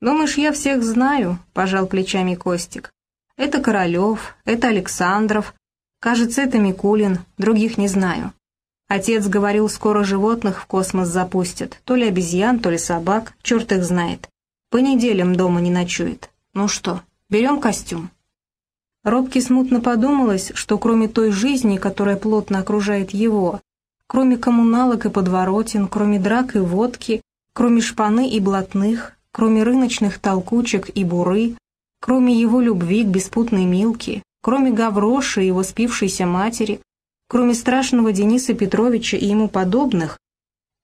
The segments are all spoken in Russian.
«Думаешь, я всех знаю?» — пожал плечами Костик. «Это Королев, это Александров, кажется, это Микулин, других не знаю. Отец говорил, скоро животных в космос запустят, то ли обезьян, то ли собак, черт их знает. По неделям дома не ночует. Ну что, берем костюм?» Робке смутно подумалось, что кроме той жизни, которая плотно окружает его, кроме коммуналок и подворотен, кроме драк и водки, кроме шпаны и блатных, кроме рыночных толкучек и буры, кроме его любви к беспутной Милке, кроме Гавроши и его спившейся матери, кроме страшного Дениса Петровича и ему подобных,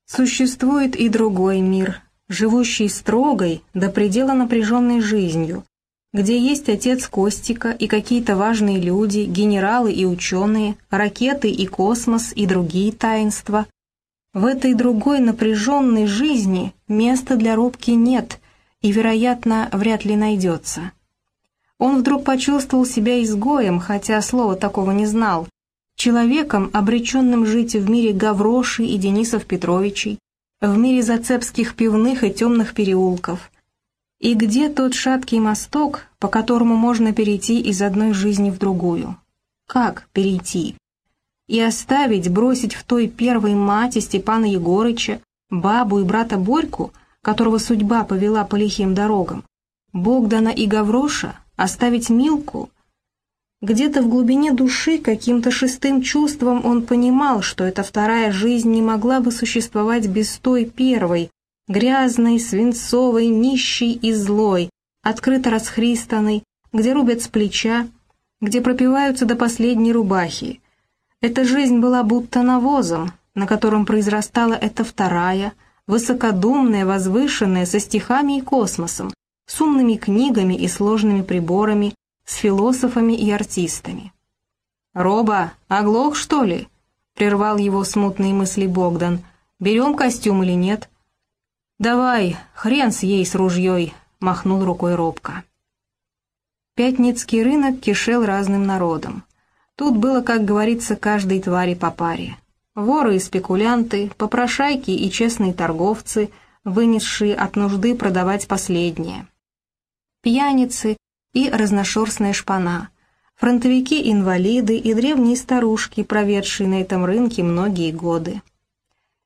существует и другой мир, живущий строгой, до предела напряженной жизнью, где есть отец Костика и какие-то важные люди, генералы и ученые, ракеты и космос и другие таинства. В этой другой напряженной жизни места для Робки нет и, вероятно, вряд ли найдется. Он вдруг почувствовал себя изгоем, хотя слова такого не знал, человеком, обреченным жить в мире Гавроши и Денисов Петровичей, в мире зацепских пивных и темных переулков – и где тот шаткий мосток, по которому можно перейти из одной жизни в другую? Как перейти? И оставить, бросить в той первой мате Степана Егорыча, бабу и брата Борьку, которого судьба повела по лихим дорогам, Богдана и Гавроша, оставить Милку? Где-то в глубине души каким-то шестым чувством он понимал, что эта вторая жизнь не могла бы существовать без той первой, грязной, свинцовой, нищей и злой, открыто расхристанной, где рубят с плеча, где пропиваются до последней рубахи. Эта жизнь была будто навозом, на котором произрастала эта вторая, высокодумная, возвышенная, со стихами и космосом, с умными книгами и сложными приборами, с философами и артистами. «Роба, оглох, что ли?» — прервал его смутные мысли Богдан. «Берем костюм или нет?» «Давай, хрен с ей с ружьей», — махнул рукой робко. Пятницкий рынок кишел разным народом. Тут было, как говорится, каждой твари по паре. Воры и спекулянты, попрошайки и честные торговцы, вынесшие от нужды продавать последнее. Пьяницы и разношерстная шпана, фронтовики-инвалиды и древние старушки, проведшие на этом рынке многие годы.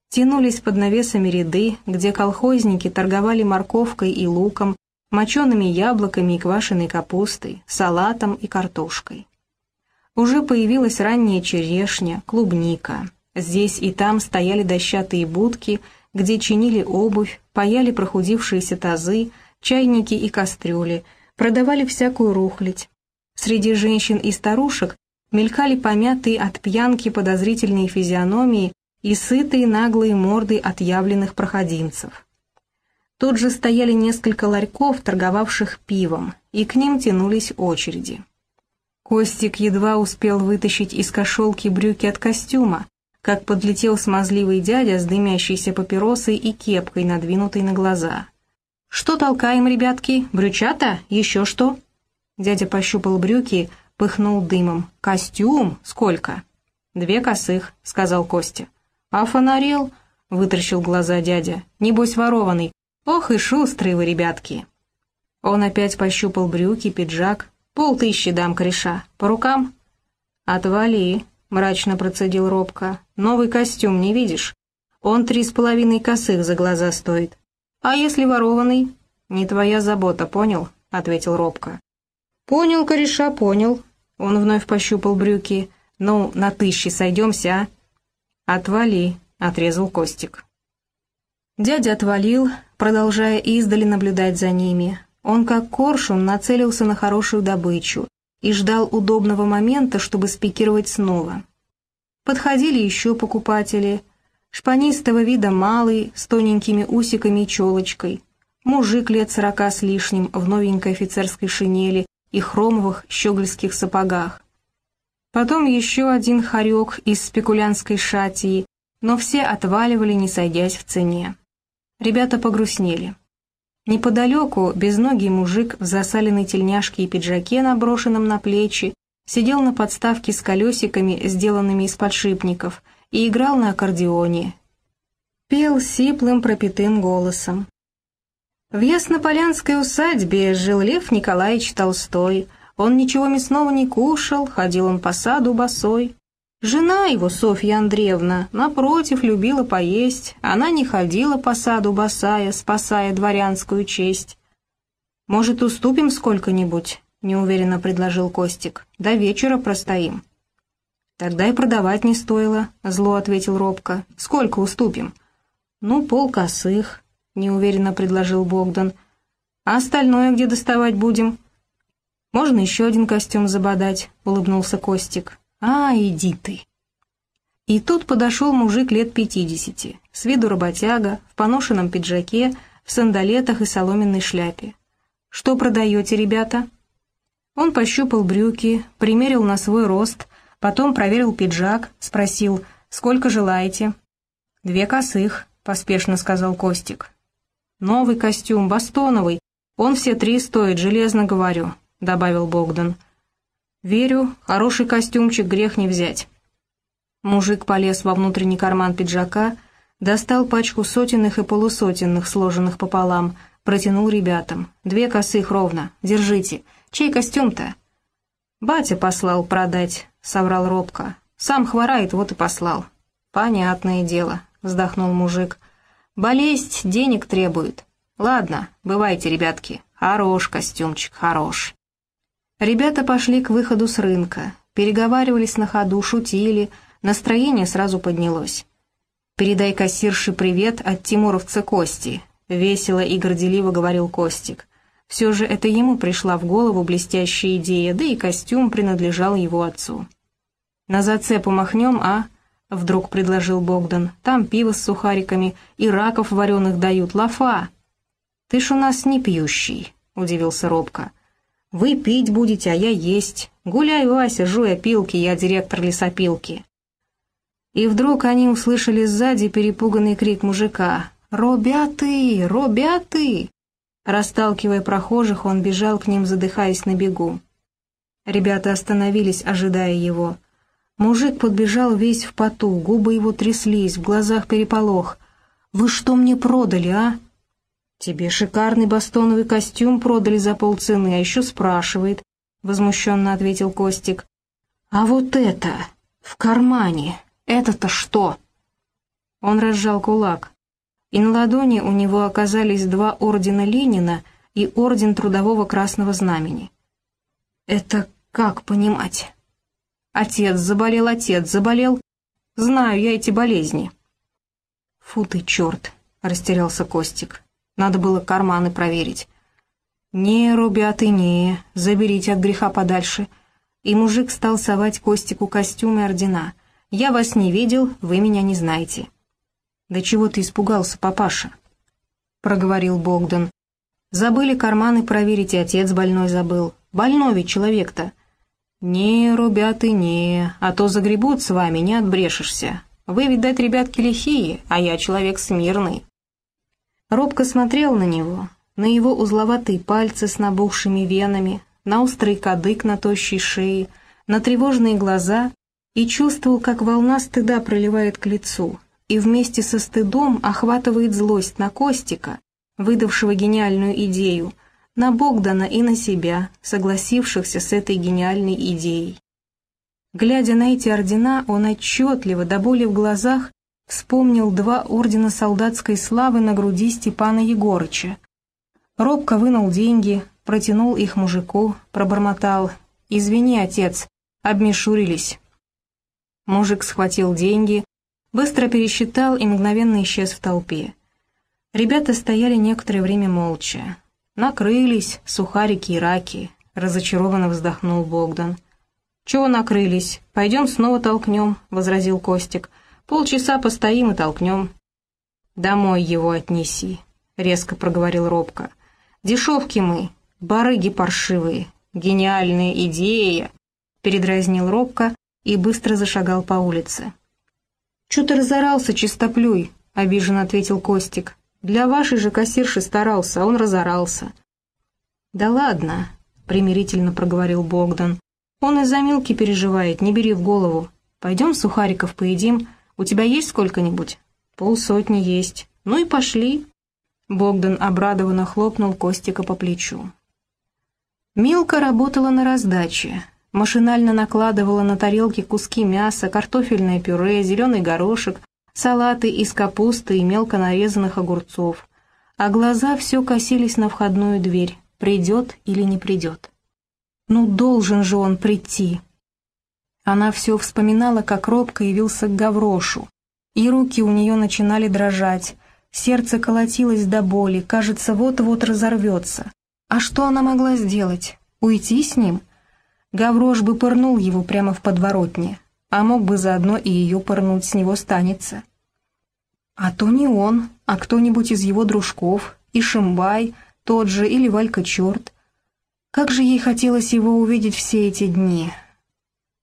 Тянулись под навесами ряды, где колхозники торговали морковкой и луком, мочеными яблоками и квашеной капустой, салатом и картошкой. Уже появилась ранняя черешня, клубника. Здесь и там стояли дощатые будки, где чинили обувь, паяли прохудившиеся тазы, чайники и кастрюли, продавали всякую рухлядь. Среди женщин и старушек мелькали помятые от пьянки подозрительные физиономии и сытые наглые морды отъявленных проходимцев. Тут же стояли несколько ларьков, торговавших пивом, и к ним тянулись очереди. Костик едва успел вытащить из кошелки брюки от костюма, как подлетел смазливый дядя с дымящейся папиросой и кепкой, надвинутой на глаза. «Что толкаем, ребятки? Брючата? Еще что?» Дядя пощупал брюки, пыхнул дымом. «Костюм? Сколько?» «Две косых», — сказал Костя. «А фонарел?» — вытращил глаза дядя. «Небось ворованный. Ох и шустрые вы, ребятки!» Он опять пощупал брюки, пиджак. «Полтыщи дам кореша. По рукам?» «Отвали», — мрачно процедил Робко. «Новый костюм не видишь? Он три с половиной косых за глаза стоит. А если ворованный?» «Не твоя забота, понял?» — ответил Робко. «Понял, кореша, понял». Он вновь пощупал брюки. «Ну, на тысячи сойдемся, а?» «Отвали», — отрезал Костик. Дядя отвалил, продолжая издали наблюдать за ними. Он, как коршун, нацелился на хорошую добычу и ждал удобного момента, чтобы спикировать снова. Подходили еще покупатели. Шпанистого вида малый, с тоненькими усиками и челочкой. Мужик лет сорока с лишним в новенькой офицерской шинели и хромовых щегольских сапогах. Потом еще один хорек из спекулянской шатии, но все отваливали, не сойдясь в цене. Ребята погрустнели. Неподалеку безногий мужик в засаленной тельняшке и пиджаке, наброшенном на плечи, сидел на подставке с колесиками, сделанными из подшипников, и играл на аккордеоне. Пел сиплым пропитым голосом. В Яснополянской усадьбе жил Лев Николаевич Толстой. Он ничего мясного не кушал, ходил он по саду босой. Жена его, Софья Андреевна, напротив, любила поесть. Она не ходила по саду босая, спасая дворянскую честь. «Может, уступим сколько-нибудь?» — неуверенно предложил Костик. «До вечера простоим». «Тогда и продавать не стоило», — зло ответил робко. «Сколько уступим?» «Ну, пол косых», — неуверенно предложил Богдан. «А остальное где доставать будем?» «Можно еще один костюм забодать», — улыбнулся Костик. «А, иди ты!» И тут подошел мужик лет пятидесяти, с виду работяга, в поношенном пиджаке, в сандалетах и соломенной шляпе. «Что продаете, ребята?» Он пощупал брюки, примерил на свой рост, потом проверил пиджак, спросил, «Сколько желаете?» «Две косых», — поспешно сказал Костик. «Новый костюм, бастоновый, он все три стоит, железно говорю», — добавил Богдан. «Верю, хороший костюмчик грех не взять». Мужик полез во внутренний карман пиджака, достал пачку сотенных и полусотенных, сложенных пополам, протянул ребятам. «Две косых ровно, держите. Чей костюм-то?» «Батя послал продать», — соврал робко. «Сам хворает, вот и послал». «Понятное дело», — вздохнул мужик. «Болезнь денег требует. Ладно, бывайте, ребятки. Хорош костюмчик, хорош». Ребята пошли к выходу с рынка, переговаривались на ходу, шутили, настроение сразу поднялось. «Передай кассирше привет от тимуровца Кости», — весело и горделиво говорил Костик. Все же это ему пришла в голову блестящая идея, да и костюм принадлежал его отцу. «На зацепу махнем, а?» — вдруг предложил Богдан. «Там пиво с сухариками и раков вареных дают, лафа!» «Ты ж у нас не пьющий», — удивился робко. Вы пить будете, а я есть. Гуляй, Вася, жуй опилки, я директор лесопилки». И вдруг они услышали сзади перепуганный крик мужика. «Робяты! Робяты!» Расталкивая прохожих, он бежал к ним, задыхаясь на бегу. Ребята остановились, ожидая его. Мужик подбежал весь в поту, губы его тряслись, в глазах переполох. «Вы что мне продали, а?» «Тебе шикарный бастоновый костюм продали за полцены, а еще спрашивает», — возмущенно ответил Костик. «А вот это, в кармане, это-то что?» Он разжал кулак, и на ладони у него оказались два ордена Ленина и орден Трудового Красного Знамени. «Это как понимать?» «Отец заболел, отец заболел. Знаю я эти болезни». «Фу ты, черт!» — растерялся Костик. Надо было карманы проверить. «Не, ребята, не, заберите от греха подальше». И мужик стал совать Костику костюмы ордена. «Я вас не видел, вы меня не знаете». «Да чего ты испугался, папаша?» — проговорил Богдан. «Забыли карманы проверить, и отец больной забыл. Больной ведь человек-то». «Не, ребята, не, а то загребут с вами, не отбрешешься. Вы, видать, ребятки лихие, а я человек смирный». Робко смотрел на него, на его узловатые пальцы с набухшими венами, на острый кадык на тощей шее, на тревожные глаза и чувствовал, как волна стыда проливает к лицу, и вместе со стыдом охватывает злость на Костика, выдавшего гениальную идею, на Богдана и на себя, согласившихся с этой гениальной идеей. Глядя на эти ордена, он отчетливо, до боли в глазах, вспомнил два ордена солдатской славы на груди Степана Егорыча. Робко вынул деньги, протянул их мужику, пробормотал. «Извини, отец, обмешурились». Мужик схватил деньги, быстро пересчитал и мгновенно исчез в толпе. Ребята стояли некоторое время молча. «Накрылись, сухарики и раки», — разочарованно вздохнул Богдан. «Чего накрылись? Пойдем снова толкнем», — возразил Костик. Полчаса постоим и толкнем». «Домой его отнеси», — резко проговорил робко. «Дешевки мы, барыги паршивые, гениальная идея», — передразнил робко и быстро зашагал по улице. «Чё ты разорался, чистоплюй?» — обиженно ответил Костик. «Для вашей же кассирши старался, а он разорался». «Да ладно», — примирительно проговорил Богдан. «Он из-за Милки переживает, не бери в голову. Пойдем сухариков поедим, у тебя есть сколько-нибудь?» «Полсотни есть. Ну и пошли». Богдан обрадованно хлопнул Костика по плечу. Милка работала на раздаче, машинально накладывала на тарелки куски мяса, картофельное пюре, зеленый горошек, салаты из капусты и мелко нарезанных огурцов, а глаза все косились на входную дверь, придет или не придет. Ну, должен же он прийти. Она все вспоминала, как робко явился к Гаврошу, и руки у нее начинали дрожать, сердце колотилось до боли, кажется, вот-вот разорвется. А что она могла сделать? Уйти с ним? Гаврош бы пырнул его прямо в подворотне, а мог бы заодно и ее пырнуть с него станется. А то не он, а кто-нибудь из его дружков, и Шимбай, тот же, или Валька Черт. Как же ей хотелось его увидеть все эти дни.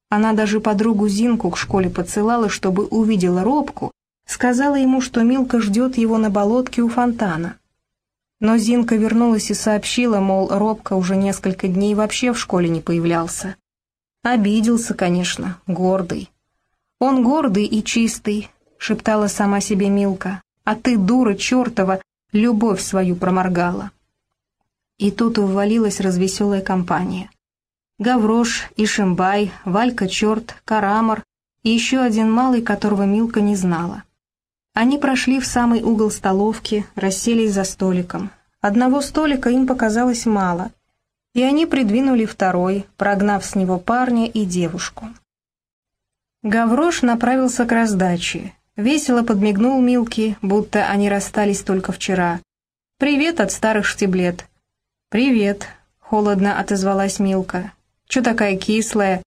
Она даже подругу Зинку к школе поцелала, чтобы увидела Робку, сказала ему, что Милка ждет его на болотке у фонтана. Но Зинка вернулась и сообщила, мол, Робка уже несколько дней вообще в школе не появлялся. Обиделся, конечно, гордый. «Он гордый и чистый», — шептала сама себе Милка, «а ты, дура чертова, любовь свою проморгала». И тут увалилась развеселая компания. Гаврош, Ишимбай, Валька Черт, Карамор и еще один малый, которого Милка не знала. Они прошли в самый угол столовки, расселись за столиком. Одного столика им показалось мало, и они придвинули второй, прогнав с него парня и девушку. Гаврош направился к раздаче, весело подмигнул Милке, будто они расстались только вчера. «Привет от старых штиблет». «Привет», — холодно отозвалась Милка. «Чё такая кислая?»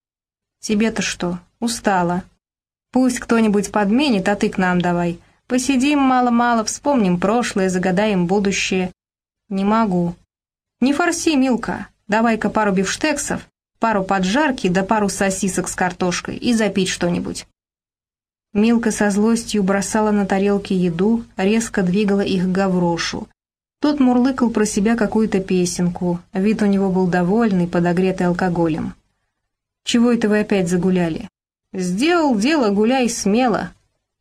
«Тебе-то что, устала?» «Пусть кто-нибудь подменит, а ты к нам давай. Посидим мало-мало, вспомним прошлое, загадаем будущее. Не могу. Не форси, Милка. Давай-ка пару бифштексов, пару поджарки да пару сосисок с картошкой и запить что-нибудь. Милка со злостью бросала на тарелки еду, резко двигала их к Гаврошу. Тот мурлыкал про себя какую-то песенку, вид у него был довольный, подогретый алкоголем. «Чего это вы опять загуляли?» «Сделал дело, гуляй смело»,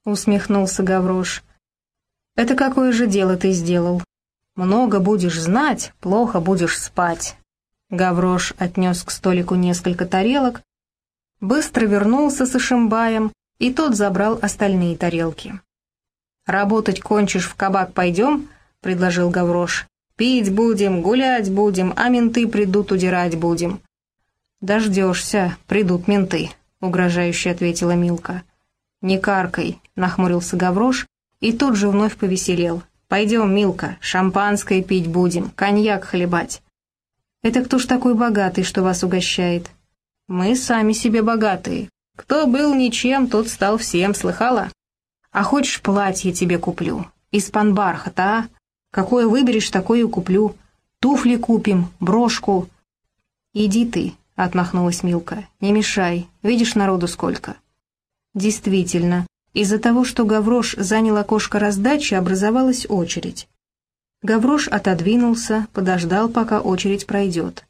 усмехнулся Гаврош. «Это какое же дело ты сделал? Много будешь знать, плохо будешь спать». Гаврош отнес к столику несколько тарелок, быстро вернулся с Ишимбаем, и тот забрал остальные тарелки. «Работать кончишь, в кабак пойдем?» — предложил Гаврош. «Пить будем, гулять будем, а менты придут, удирать будем». «Дождешься, придут менты», — угрожающе ответила Милка. «Не каркай», — нахмурился Гаврош и тут же вновь повеселел. «Пойдем, Милка, шампанское пить будем, коньяк хлебать». «Это кто ж такой богатый, что вас угощает?» «Мы сами себе богатые. Кто был ничем, тот стал всем, слыхала? А хочешь, платье тебе куплю? Из панбархата, а? Какое выберешь, такое и куплю. Туфли купим, брошку». «Иди ты», — отмахнулась Милка, — «не мешай, видишь народу сколько». Действительно, из-за того, что Гаврош занял окошко раздачи, образовалась очередь. Гаврош отодвинулся, подождал, пока очередь пройдет.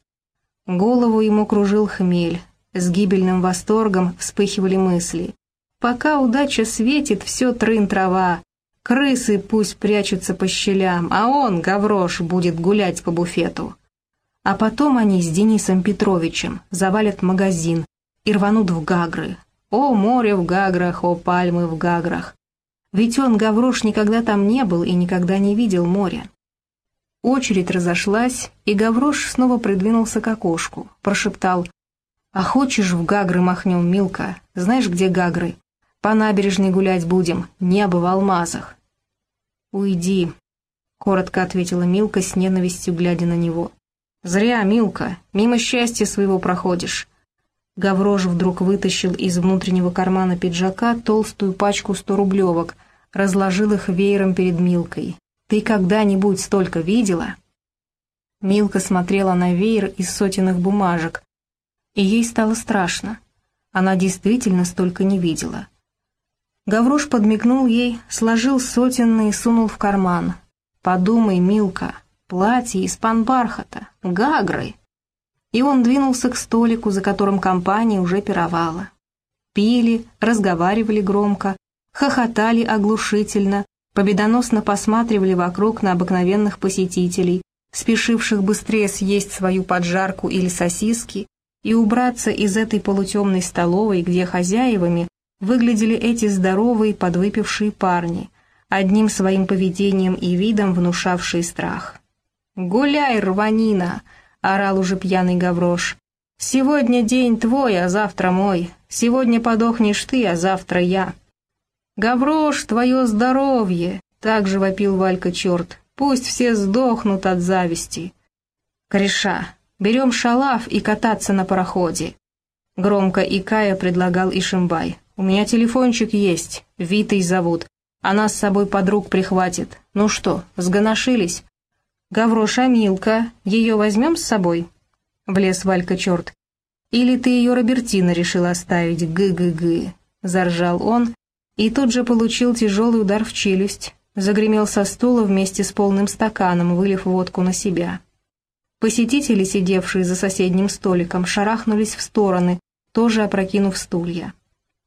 Голову ему кружил хмель, с гибельным восторгом вспыхивали мысли. «Пока удача светит, все трын-трава, крысы пусть прячутся по щелям, а он, Гаврош, будет гулять по буфету». А потом они с Денисом Петровичем завалят магазин и рванут в Гагры, о море в Гаграх, о пальмы в Гаграх. Ведь он, Гаврош, никогда там не был и никогда не видел моря. Очередь разошлась, и Гаврош снова придвинулся к окошку, прошептал «А хочешь в Гагры махнем, Милка? Знаешь, где Гагры? По набережной гулять будем, небо в алмазах». «Уйди», — коротко ответила Милка с ненавистью, глядя на него. «Зря, Милка, мимо счастья своего проходишь. Гаврош вдруг вытащил из внутреннего кармана пиджака толстую пачку сто-рублевок, разложил их веером перед Милкой. «Ты когда-нибудь столько видела?» Милка смотрела на веер из сотенных бумажек, и ей стало страшно. Она действительно столько не видела. Гаврош подмигнул ей, сложил сотенные и сунул в карман. «Подумай, Милка, платье из панбархата, гагры!» и он двинулся к столику, за которым компания уже пировала. Пили, разговаривали громко, хохотали оглушительно, победоносно посматривали вокруг на обыкновенных посетителей, спешивших быстрее съесть свою поджарку или сосиски и убраться из этой полутемной столовой, где хозяевами выглядели эти здоровые подвыпившие парни, одним своим поведением и видом внушавшие страх. «Гуляй, рванина!» — орал уже пьяный Гаврош. «Сегодня день твой, а завтра мой. Сегодня подохнешь ты, а завтра я». «Гаврош, твое здоровье!» — так же вопил Валька черт. «Пусть все сдохнут от зависти». «Кореша, берем шалав и кататься на пароходе». Громко икая предлагал Ишимбай. «У меня телефончик есть, Витой зовут. Она с собой подруг прихватит. Ну что, сгоношились?» «Гавроша, Милка, ее возьмем с собой?» Влез Валька черт. «Или ты ее Робертина решил оставить, гы-гы-гы?» Заржал он и тут же получил тяжелый удар в челюсть, загремел со стула вместе с полным стаканом, вылив водку на себя. Посетители, сидевшие за соседним столиком, шарахнулись в стороны, тоже опрокинув стулья.